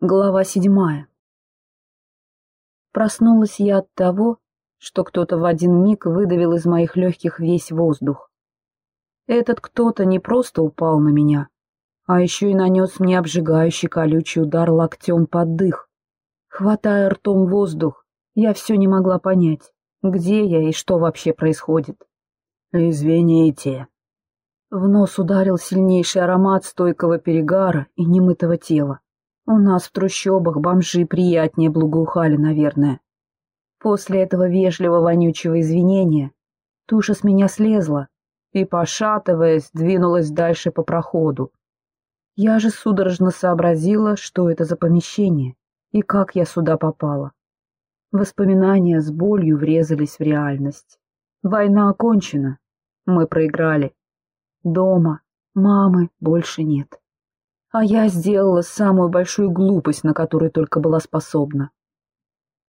Глава седьмая. Проснулась я от того, что кто-то в один миг выдавил из моих легких весь воздух. Этот кто-то не просто упал на меня, а еще и нанес мне обжигающий колючий удар локтем под дых. Хватая ртом воздух, я все не могла понять, где я и что вообще происходит. «Извините». В нос ударил сильнейший аромат стойкого перегара и немытого тела. У нас в трущобах бомжи приятнее благоухали, наверное. После этого вежливого вонючего извинения туша с меня слезла и, пошатываясь, двинулась дальше по проходу. Я же судорожно сообразила, что это за помещение и как я сюда попала. Воспоминания с болью врезались в реальность. Война окончена. Мы проиграли. Дома мамы больше нет. А я сделала самую большую глупость, на которую только была способна.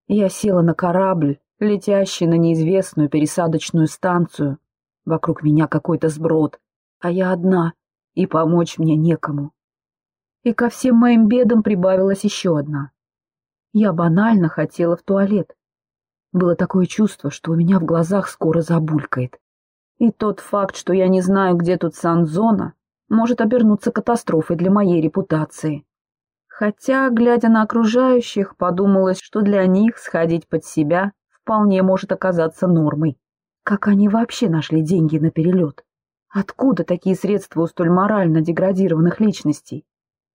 Я села на корабль, летящий на неизвестную пересадочную станцию. Вокруг меня какой-то сброд, а я одна, и помочь мне некому. И ко всем моим бедам прибавилась еще одна. Я банально хотела в туалет. Было такое чувство, что у меня в глазах скоро забулькает. И тот факт, что я не знаю, где тут санзона, может обернуться катастрофой для моей репутации. Хотя, глядя на окружающих, подумалось, что для них сходить под себя вполне может оказаться нормой. Как они вообще нашли деньги на перелет? Откуда такие средства у столь морально деградированных личностей?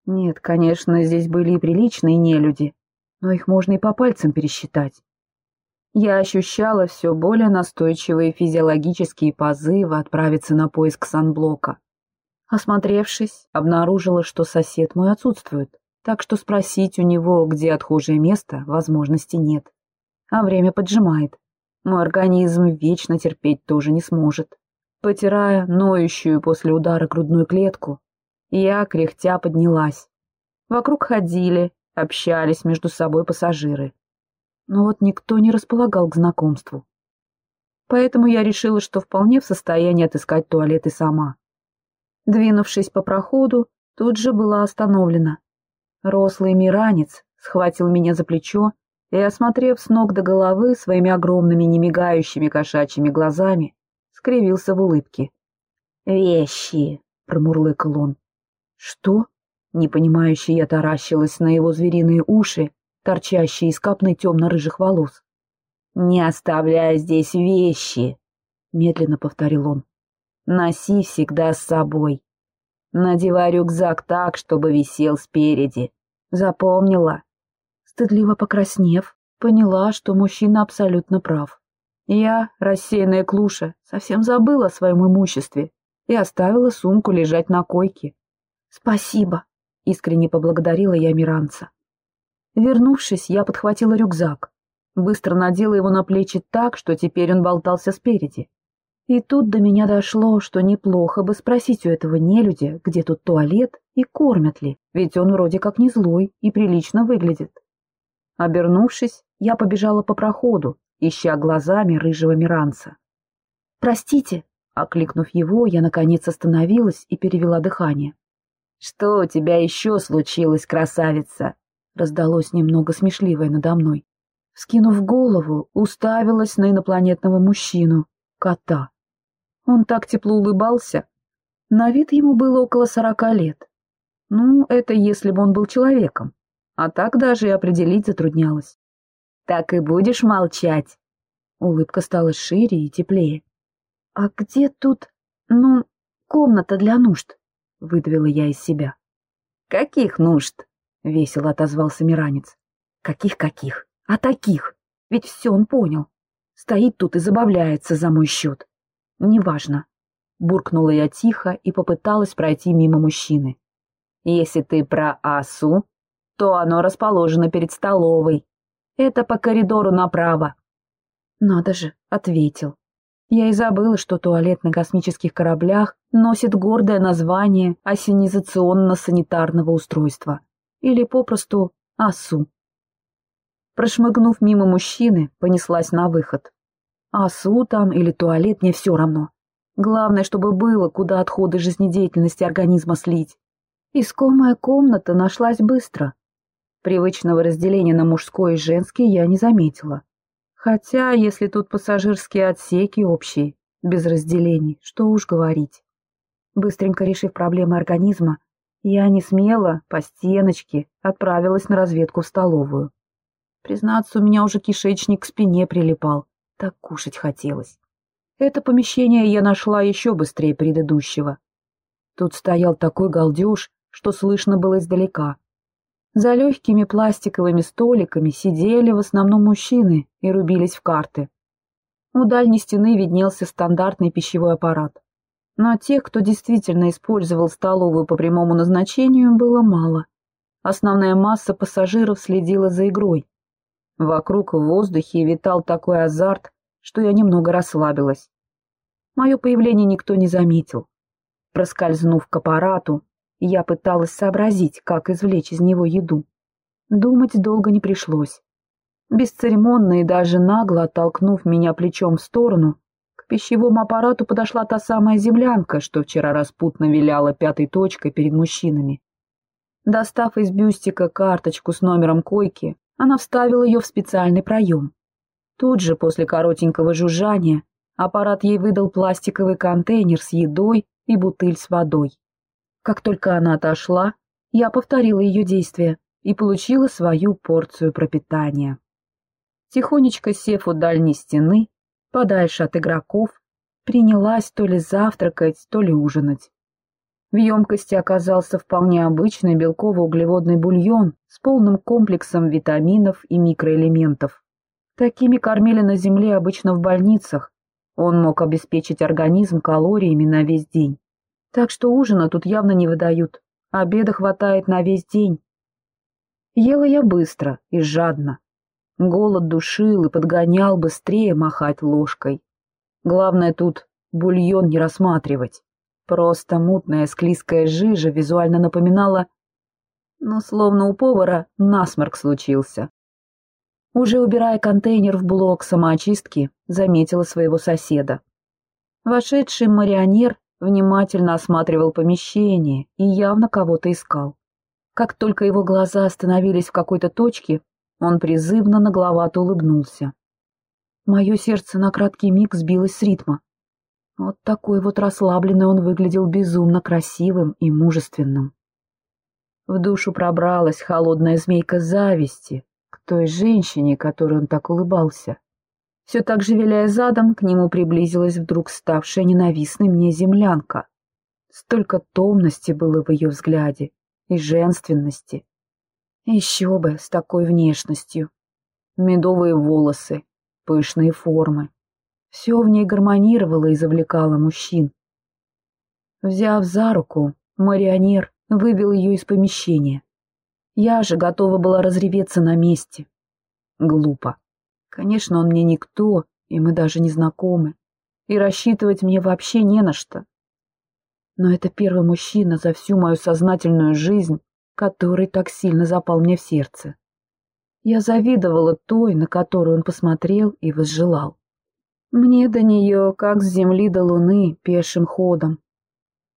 Нет, конечно, здесь были и приличные нелюди, но их можно и по пальцам пересчитать. Я ощущала все более настойчивые физиологические позывы отправиться на поиск санблока. Осмотревшись, обнаружила, что сосед мой отсутствует, так что спросить у него, где отхожее место, возможности нет. А время поджимает. Мой организм вечно терпеть тоже не сможет. Потирая ноющую после удара грудную клетку, я, кряхтя, поднялась. Вокруг ходили, общались между собой пассажиры. Но вот никто не располагал к знакомству. Поэтому я решила, что вполне в состоянии отыскать туалет и сама. Двинувшись по проходу, тут же была остановлена. Рослый миранец схватил меня за плечо и, осмотрев с ног до головы своими огромными немигающими кошачьими глазами, скривился в улыбке. «Вещи!» — промурлыкал он. «Что?» — непонимающе я таращилась на его звериные уши, торчащие из капны темно-рыжих волос. «Не оставляй здесь вещи!» — медленно повторил он. Носи всегда с собой. Надевай рюкзак так, чтобы висел спереди. Запомнила?» Стыдливо покраснев, поняла, что мужчина абсолютно прав. Я, рассеянная клуша, совсем забыла о своем имуществе и оставила сумку лежать на койке. «Спасибо», — искренне поблагодарила я Миранца. Вернувшись, я подхватила рюкзак, быстро надела его на плечи так, что теперь он болтался спереди. И тут до меня дошло, что неплохо бы спросить у этого нелюдя, где тут туалет и кормят ли, ведь он вроде как не злой и прилично выглядит. Обернувшись, я побежала по проходу, ища глазами рыжего миранца. «Простите!» — окликнув его, я наконец остановилась и перевела дыхание. «Что у тебя еще случилось, красавица?» — раздалось немного смешливое надо мной. Скинув голову, уставилась на инопланетного мужчину, кота. Он так тепло улыбался. На вид ему было около сорока лет. Ну, это если бы он был человеком. А так даже и определить затруднялось. «Так и будешь молчать?» Улыбка стала шире и теплее. «А где тут, ну, комната для нужд?» — выдавила я из себя. «Каких нужд?» — весело отозвался Миранец. «Каких-каких? А таких? Ведь все он понял. Стоит тут и забавляется за мой счет. «Неважно», — буркнула я тихо и попыталась пройти мимо мужчины. «Если ты про Асу, то оно расположено перед столовой. Это по коридору направо». «Надо же», — ответил. Я и забыла, что туалет на космических кораблях носит гордое название осенизационно-санитарного устройства, или попросту АСУ. Прошмыгнув мимо мужчины, понеслась на выход. АСУ там или туалет, мне все равно. Главное, чтобы было, куда отходы жизнедеятельности организма слить. Искомая комната нашлась быстро. Привычного разделения на мужской и женский я не заметила. Хотя, если тут пассажирские отсеки общие, без разделений, что уж говорить. Быстренько решив проблемы организма, я не смело, по стеночке, отправилась на разведку в столовую. Признаться, у меня уже кишечник к спине прилипал, так кушать хотелось. Это помещение я нашла еще быстрее предыдущего. Тут стоял такой галдеж, что слышно было издалека. За легкими пластиковыми столиками сидели в основном мужчины и рубились в карты. У дальней стены виднелся стандартный пищевой аппарат. Но тех, кто действительно использовал столовую по прямому назначению, было мало. Основная масса пассажиров следила за игрой. Вокруг в воздухе витал такой азарт, что я немного расслабилась. Мое появление никто не заметил. Проскользнув к аппарату, я пыталась сообразить, как извлечь из него еду. Думать долго не пришлось. Бесцеремонно и даже нагло оттолкнув меня плечом в сторону, к пищевому аппарату подошла та самая землянка, что вчера распутно виляла пятой точкой перед мужчинами. Достав из бюстика карточку с номером койки, она вставила ее в специальный проем. Тут же, после коротенького жужжания, аппарат ей выдал пластиковый контейнер с едой и бутыль с водой. Как только она отошла, я повторила ее действия и получила свою порцию пропитания. Тихонечко сев у дальней стены, подальше от игроков, принялась то ли завтракать, то ли ужинать. В емкости оказался вполне обычный белково-углеводный бульон с полным комплексом витаминов и микроэлементов. Такими кормили на Земле обычно в больницах. Он мог обеспечить организм калориями на весь день. Так что ужина тут явно не выдают, обеда хватает на весь день. Ела я быстро и жадно. Голод душил и подгонял быстрее махать ложкой. Главное тут бульон не рассматривать. Просто мутная склизкая жижа визуально напоминала... Ну, словно у повара насморк случился. Уже убирая контейнер в блок самоочистки, заметила своего соседа. Вошедший марионер внимательно осматривал помещение и явно кого-то искал. Как только его глаза остановились в какой-то точке, он призывно нагловато улыбнулся. Мое сердце на краткий миг сбилось с ритма. Вот такой вот расслабленный он выглядел безумно красивым и мужественным. В душу пробралась холодная змейка зависти к той женщине, которой он так улыбался. Все так же, виляя задом, к нему приблизилась вдруг ставшая ненавистной мне землянка. Столько томности было в ее взгляде и женственности. Еще бы с такой внешностью. Медовые волосы, пышные формы. Все в ней гармонировало и завлекало мужчин. Взяв за руку, марионер вывел ее из помещения. Я же готова была разреветься на месте. Глупо. Конечно, он мне никто, и мы даже не знакомы. И рассчитывать мне вообще не на что. Но это первый мужчина за всю мою сознательную жизнь, который так сильно запал мне в сердце. Я завидовала той, на которую он посмотрел и возжелал. Мне до нее, как с земли до луны, пешим ходом.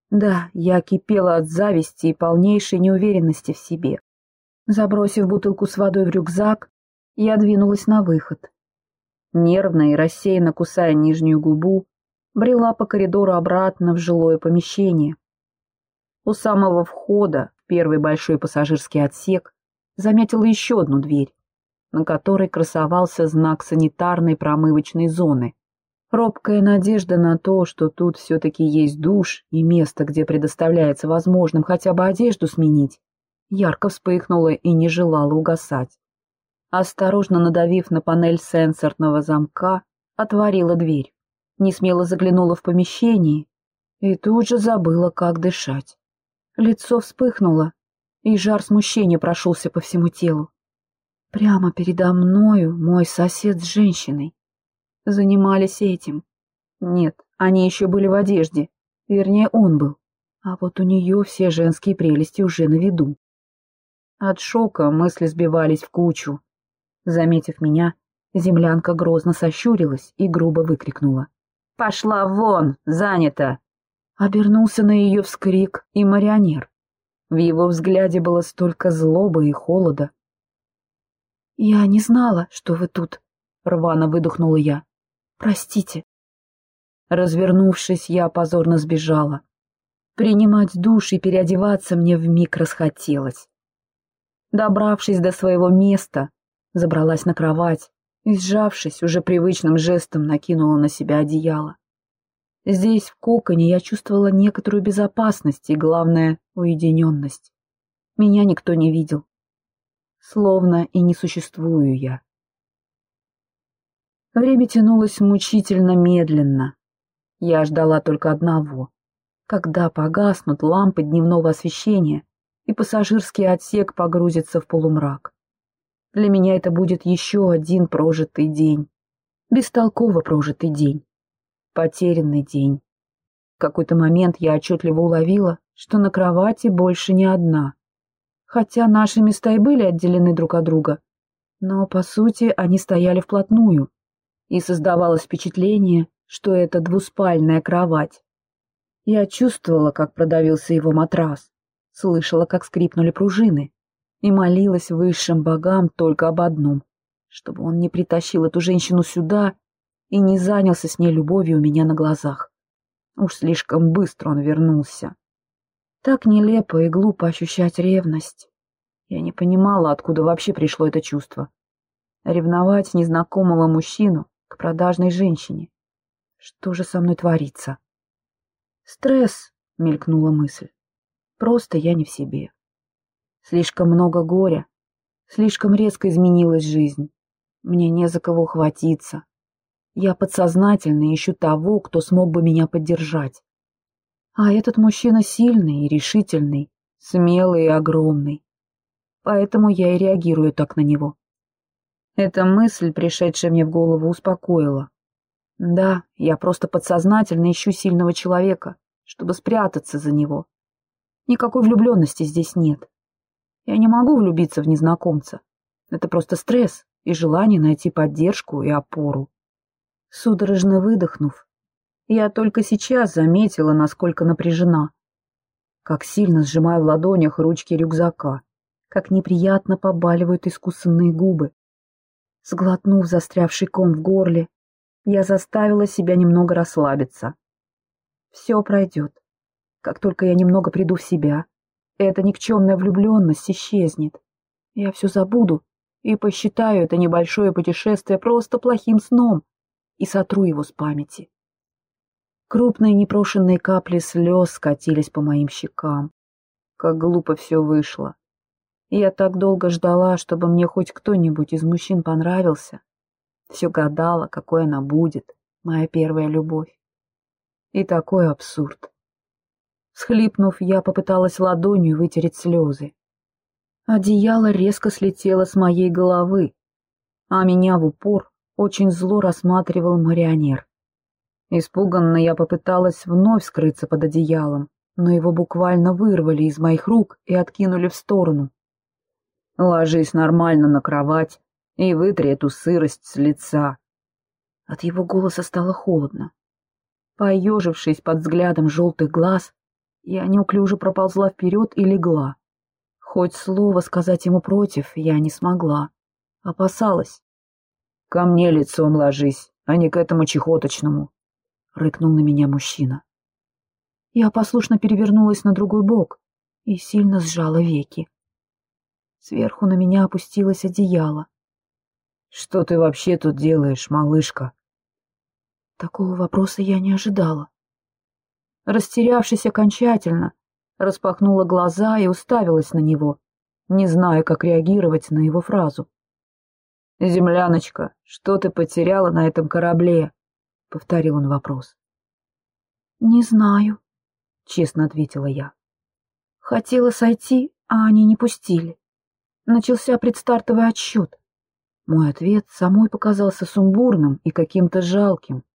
Да, я кипела от зависти и полнейшей неуверенности в себе. Забросив бутылку с водой в рюкзак, я двинулась на выход. Нервно и рассеянно кусая нижнюю губу, брела по коридору обратно в жилое помещение. У самого входа первый большой пассажирский отсек, заметила еще одну дверь, на которой красовался знак санитарной промывочной зоны. Робкая надежда на то, что тут все-таки есть душ и место, где предоставляется возможным хотя бы одежду сменить, ярко вспыхнула и не желала угасать. Осторожно надавив на панель сенсорного замка, отворила дверь, не смело заглянула в помещение и тут же забыла, как дышать. Лицо вспыхнуло, и жар смущения прошелся по всему телу. Прямо передо мною мой сосед с женщиной. Занимались этим. Нет, они еще были в одежде. Вернее, он был. А вот у нее все женские прелести уже на виду. От шока мысли сбивались в кучу. Заметив меня, землянка грозно сощурилась и грубо выкрикнула. «Пошла вон! Занято!» Обернулся на ее вскрик и марионер. В его взгляде было столько злобы и холода, «Я не знала, что вы тут», — рвано выдохнула я. «Простите». Развернувшись, я позорно сбежала. Принимать душ и переодеваться мне вмиг расхотелось. Добравшись до своего места, забралась на кровать и, сжавшись, уже привычным жестом накинула на себя одеяло. Здесь, в коконе, я чувствовала некоторую безопасность и, главное, уединенность. Меня никто не видел. Словно и не существую я. Время тянулось мучительно медленно. Я ждала только одного. Когда погаснут лампы дневного освещения, и пассажирский отсек погрузится в полумрак. Для меня это будет еще один прожитый день. Бестолково прожитый день потерянный день. В какой-то момент я отчетливо уловила, что на кровати больше не одна. Хотя наши места и были отделены друг от друга, но, по сути, они стояли вплотную, и создавалось впечатление, что это двуспальная кровать. Я чувствовала, как продавился его матрас, слышала, как скрипнули пружины, и молилась высшим богам только об одном, чтобы он не притащил эту женщину сюда и не занялся с ней любовью у меня на глазах. Уж слишком быстро он вернулся. Так нелепо и глупо ощущать ревность. Я не понимала, откуда вообще пришло это чувство. Ревновать незнакомого мужчину к продажной женщине. Что же со мной творится? Стресс, мелькнула мысль. Просто я не в себе. Слишком много горя, слишком резко изменилась жизнь. Мне не за кого хватиться, я подсознательно ищу того, кто смог бы меня поддержать. А этот мужчина сильный и решительный, смелый и огромный. Поэтому я и реагирую так на него. Эта мысль, пришедшая мне в голову, успокоила. Да, я просто подсознательно ищу сильного человека, чтобы спрятаться за него. Никакой влюбленности здесь нет. Я не могу влюбиться в незнакомца. Это просто стресс и желание найти поддержку и опору. Судорожно выдохнув, я только сейчас заметила, насколько напряжена. Как сильно сжимаю в ладонях ручки рюкзака, как неприятно побаливают искусанные губы. Сглотнув застрявший ком в горле, я заставила себя немного расслабиться. Все пройдет. Как только я немного приду в себя, эта никчемная влюбленность исчезнет. Я все забуду и посчитаю это небольшое путешествие просто плохим сном, и сотру его с памяти. Крупные непрошенные капли слез скатились по моим щекам. Как глупо все вышло. Я так долго ждала, чтобы мне хоть кто-нибудь из мужчин понравился. Все гадала, какой она будет, моя первая любовь. И такой абсурд. Схлипнув, я попыталась ладонью вытереть слезы. Одеяло резко слетело с моей головы, а меня в упор очень зло рассматривал марионер. Испуганно я попыталась вновь скрыться под одеялом, но его буквально вырвали из моих рук и откинули в сторону. «Ложись нормально на кровать и вытри эту сырость с лица». От его голоса стало холодно. Поежившись под взглядом желтых глаз, я неуклюже проползла вперед и легла. Хоть слово сказать ему против я не смогла. Опасалась. «Ко мне лицом ложись, а не к этому чехоточному», — рыкнул на меня мужчина. Я послушно перевернулась на другой бок и сильно сжала веки. Сверху на меня опустилось одеяло. «Что ты вообще тут делаешь, малышка?» Такого вопроса я не ожидала. Растерявшись окончательно, распахнула глаза и уставилась на него, не зная, как реагировать на его фразу. «Земляночка, что ты потеряла на этом корабле?» — повторил он вопрос. «Не знаю», — честно ответила я. «Хотела сойти, а они не пустили. Начался предстартовый отсчет. Мой ответ самой показался сумбурным и каким-то жалким.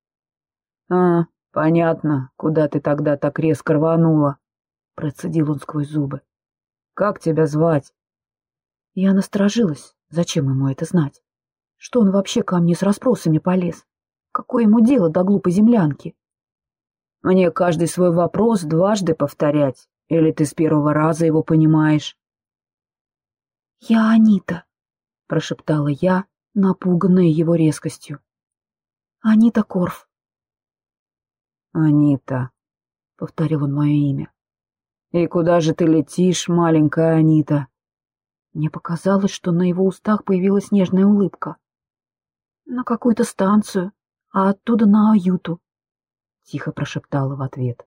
«А, понятно, куда ты тогда так резко рванула», — процедил он сквозь зубы. «Как тебя звать?» Я насторожилась. Зачем ему это знать? Что он вообще ко мне с расспросами полез? Какое ему дело до глупой землянки? Мне каждый свой вопрос дважды повторять, или ты с первого раза его понимаешь? Я Анита, прошептала я, напуганная его резкостью. «Анита Корф». «Анита», — повторил он мое имя. «И куда же ты летишь, маленькая Анита?» Мне показалось, что на его устах появилась нежная улыбка. «На какую-то станцию, а оттуда на Аюту», — тихо прошептала в ответ.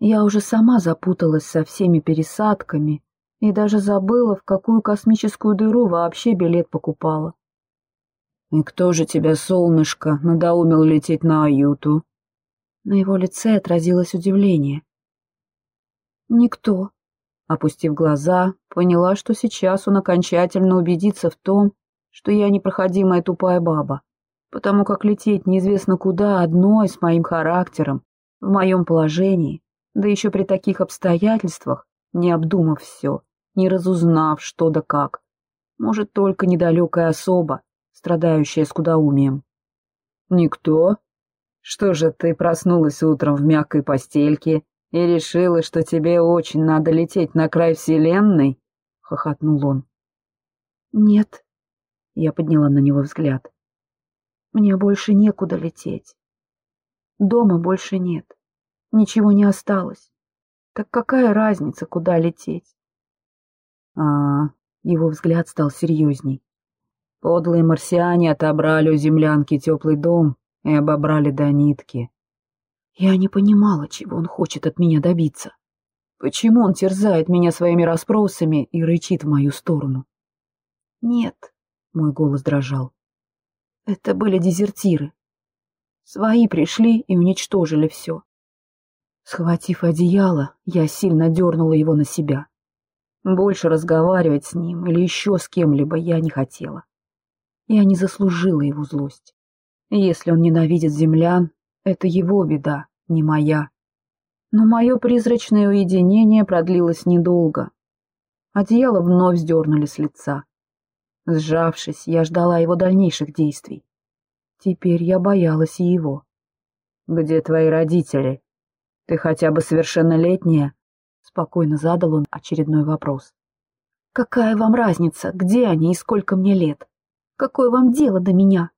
Я уже сама запуталась со всеми пересадками и даже забыла, в какую космическую дыру вообще билет покупала. «И кто же тебя, солнышко, надоумил лететь на Аюту?» На его лице отразилось удивление. «Никто», опустив глаза, поняла, что сейчас он окончательно убедится в том, что я непроходимая тупая баба, потому как лететь неизвестно куда одной с моим характером, в моем положении, да еще при таких обстоятельствах, не обдумав все, не разузнав что да как, может только недалекая особа, страдающая скудоумием. «Никто? Что же ты проснулась утром в мягкой постельке и решила, что тебе очень надо лететь на край вселенной?» — хохотнул он. «Нет», — я подняла на него взгляд. «Мне больше некуда лететь. Дома больше нет. Ничего не осталось. Так какая разница, куда лететь?» А, его взгляд стал серьезней. Подлые марсиане отобрали у землянки теплый дом и обобрали до нитки. Я не понимала, чего он хочет от меня добиться. Почему он терзает меня своими расспросами и рычит в мою сторону? Нет, мой голос дрожал. Это были дезертиры. Свои пришли и уничтожили все. Схватив одеяло, я сильно дернула его на себя. Больше разговаривать с ним или еще с кем-либо я не хотела. Я не заслужила его злость. Если он ненавидит землян, это его беда, не моя. Но мое призрачное уединение продлилось недолго. Одеяло вновь сдернули с лица. Сжавшись, я ждала его дальнейших действий. Теперь я боялась и его. «Где твои родители? Ты хотя бы совершеннолетняя?» Спокойно задал он очередной вопрос. «Какая вам разница, где они и сколько мне лет? Какое вам дело до меня?»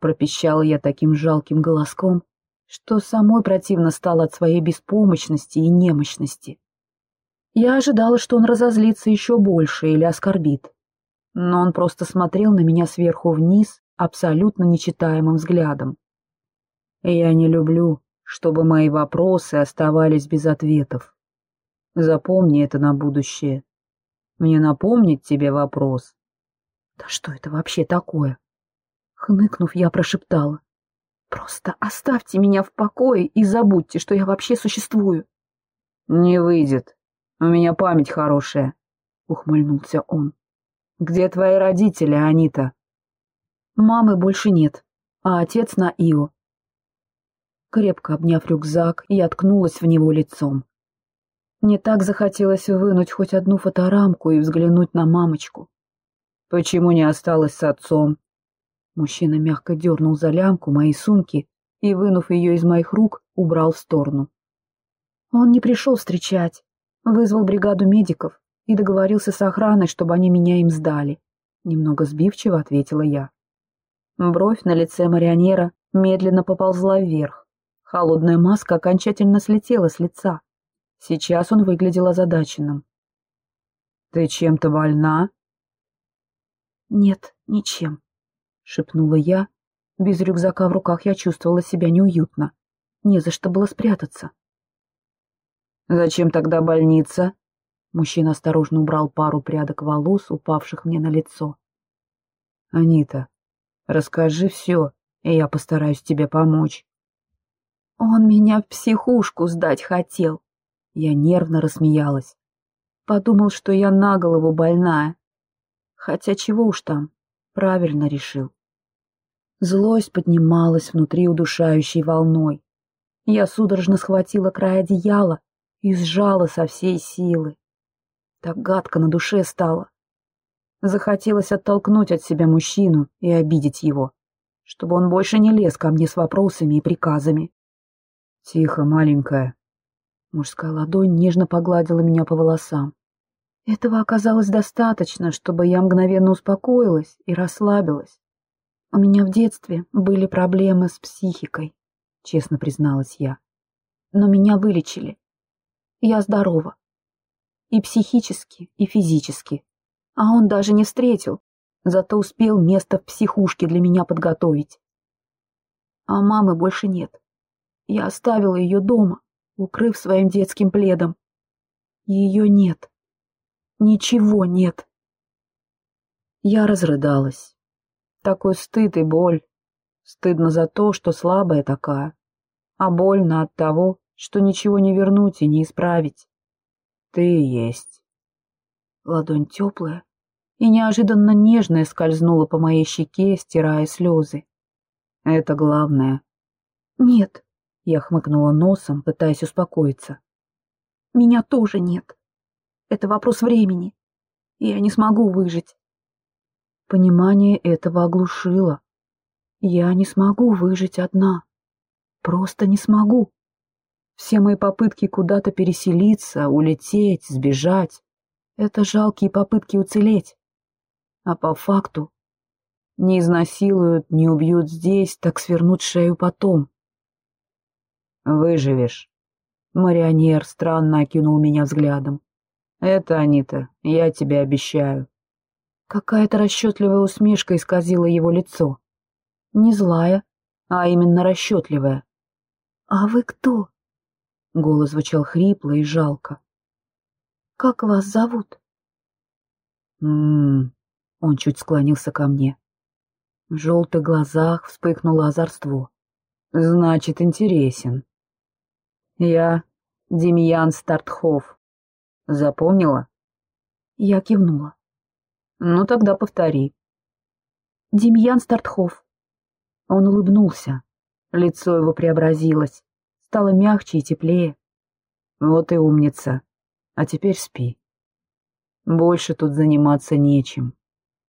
Пропищала я таким жалким голоском, что самой противно стало от своей беспомощности и немощности. Я ожидала, что он разозлится еще больше или оскорбит. Но он просто смотрел на меня сверху вниз абсолютно нечитаемым взглядом. «Я не люблю, чтобы мои вопросы оставались без ответов. Запомни это на будущее. Мне напомнить тебе вопрос». «Да что это вообще такое?» Хныкнув, я прошептала. Просто оставьте меня в покое и забудьте, что я вообще существую. — Не выйдет. У меня память хорошая, — ухмыльнулся он. — Где твои родители, Анита? Мамы больше нет, а отец на Ио. Крепко обняв рюкзак, я ткнулась в него лицом. Мне так захотелось вынуть хоть одну фоторамку и взглянуть на мамочку. Почему не осталась с отцом? Мужчина мягко дернул за лямку моей сумки и, вынув ее из моих рук, убрал в сторону. Он не пришел встречать, вызвал бригаду медиков и договорился с охраной, чтобы они меня им сдали. Немного сбивчиво ответила я. Бровь на лице марионера медленно поползла вверх. Холодная маска окончательно слетела с лица. Сейчас он выглядел озадаченным. «Ты чем-то больна?» «Нет, ничем», — шепнула я. Без рюкзака в руках я чувствовала себя неуютно. Не за что было спрятаться. «Зачем тогда больница?» Мужчина осторожно убрал пару прядок волос, упавших мне на лицо. «Анита, расскажи все, и я постараюсь тебе помочь». «Он меня в психушку сдать хотел». Я нервно рассмеялась. Подумал, что я на голову больная. Хотя чего уж там, Правильно решил. Злость поднималась внутри удушающей волной. Я судорожно схватила край одеяла и сжала со всей силы. Так гадко на душе стало. Захотелось оттолкнуть от себя мужчину и обидеть его, чтобы он больше не лез ко мне с вопросами и приказами. «Тихо, маленькая». Мужская ладонь нежно погладила меня по волосам. Этого оказалось достаточно, чтобы я мгновенно успокоилась и расслабилась. У меня в детстве были проблемы с психикой, честно призналась я. Но меня вылечили. Я здорова. И психически, и физически. А он даже не встретил, зато успел место в психушке для меня подготовить. А мамы больше нет. Я оставила ее дома, укрыв своим детским пледом. Ее нет. Ничего нет. Я разрыдалась. Такой стыд и боль. Стыдно за то, что слабая такая, а больно от того, что ничего не вернуть и не исправить. Ты есть. Ладонь теплая и неожиданно нежная скользнула по моей щеке, стирая слезы. Это главное. Нет, я хмыкнула носом, пытаясь успокоиться. Меня тоже нет. Это вопрос времени. Я не смогу выжить. Понимание этого оглушило. Я не смогу выжить одна. Просто не смогу. Все мои попытки куда-то переселиться, улететь, сбежать — это жалкие попытки уцелеть. А по факту не изнасилуют, не убьют здесь, так свернут шею потом. Выживешь. Марионер странно окинул меня взглядом. Это, Анита, я тебе обещаю. Какая-то расчетливая усмешка исказила его лицо. Не злая, а именно расчетливая. «А вы кто?» Голос звучал хрипло и жалко. «Как вас зовут?» «М-м-м...» Он чуть склонился ко мне. В желтых глазах вспыхнуло озорство. «Значит, интересен. Я Демьян Стартхов. Запомнила? Я кивнула. Ну тогда повтори. Демьян Стартхов. Он улыбнулся. Лицо его преобразилось, стало мягче и теплее. Вот и умница. А теперь спи. Больше тут заниматься нечем.